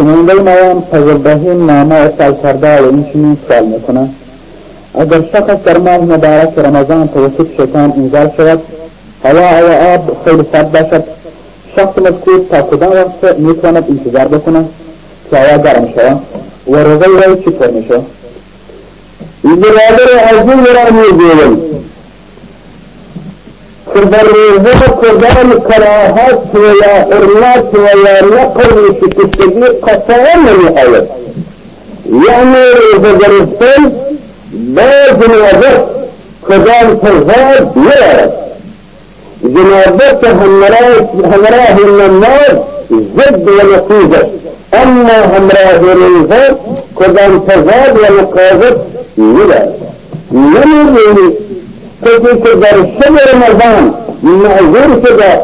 شنونده مایان تجربه نامه ارسال کرده و این چنین سوال می‌کنه. اگر شخص در ماه مبارک رمضان توسط شیطان انزال شود هوا و آب خیلی سرد باشد؟ شخص مذکور تا کدام وقت می‌تواند انتظار بکنه؟ که هوا گرم شود و روزه وی چطور میشه؟ برادر عزیز را می‌گویم. که در روزه کدام کراهت و یا حرمت و یا نقل شکستگی قطعا نمیآید. یعنی روزه گرفتن با جنابت کدام تضاد نیارد جنابت همراه النماز ضد و نتیجه اما همراه روزه کدام تضاد و نقاضت نیارد نمیدونی که در شب رمضان. معذور شده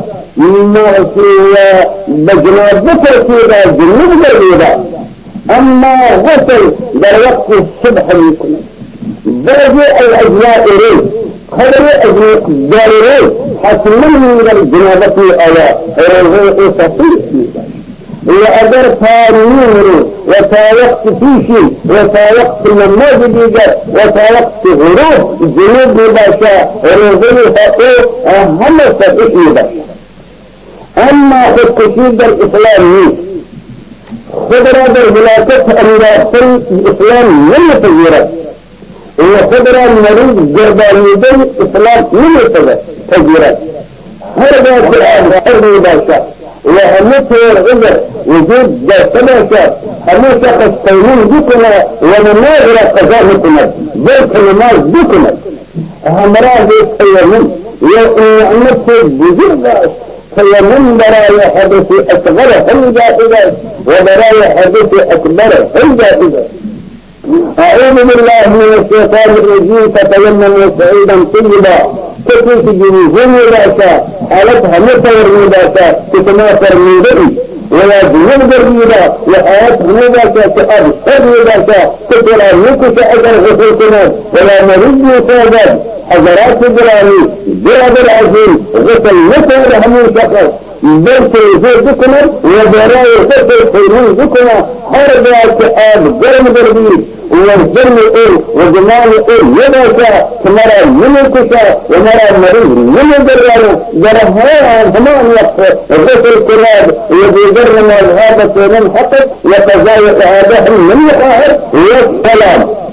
بجنابت رسیده جنوب گردیده أما غسل در وقت الصبح میکنه بعضی الأجزاء ری خبر اجزاء ری حتما من الجنابة آيات روزه صفيح وأجر تاريخ وتاوقت فيشي وتاوقت النماذج ديجا وتاوقت غروب جنوب باشا روزه حقوق أهم صفيح باشا أما في التشيد الإسلامي خضرة بالملاكة أن الإسلام من يتغيرت وخضرة المريض جربانيدي إسلام من يتغيرت هذا القرآن حر باشا وهمته العذر وجود سماشة هميشة قصتينين بكنا ومناظرة قضاء بل كلمات بكنا همراه يتخيرون وإنعمته بجرد فيمن برايا حدث هم جائزة وبرايا حدث أكبر هم جائزة أعوذ بالله من الشيطان الرجيم. فتيمموا سعيدا طيبا. تكون في جنوبين رأسا حالتها من رأسا تتناثر من ذئي ولا جنوب جريدة وحياة جنوبة كأرض أرض تترى نكش أجر غسلتنا ولا مريض يصابت حضرات إبراهيم جرد العزيز غسل نصر همين شخص بل تنزيل بكنا وبراء فتر خيرون بكنا حرب آب جرم دربيل والجرم إيه وجمال إيه يبقى كمرا الكشا ومرا مريض الدريان. جرها همان يقف غسل الكراب وبيجرم الغابة من حقق وتزايق هذا من يقاهر. والسلام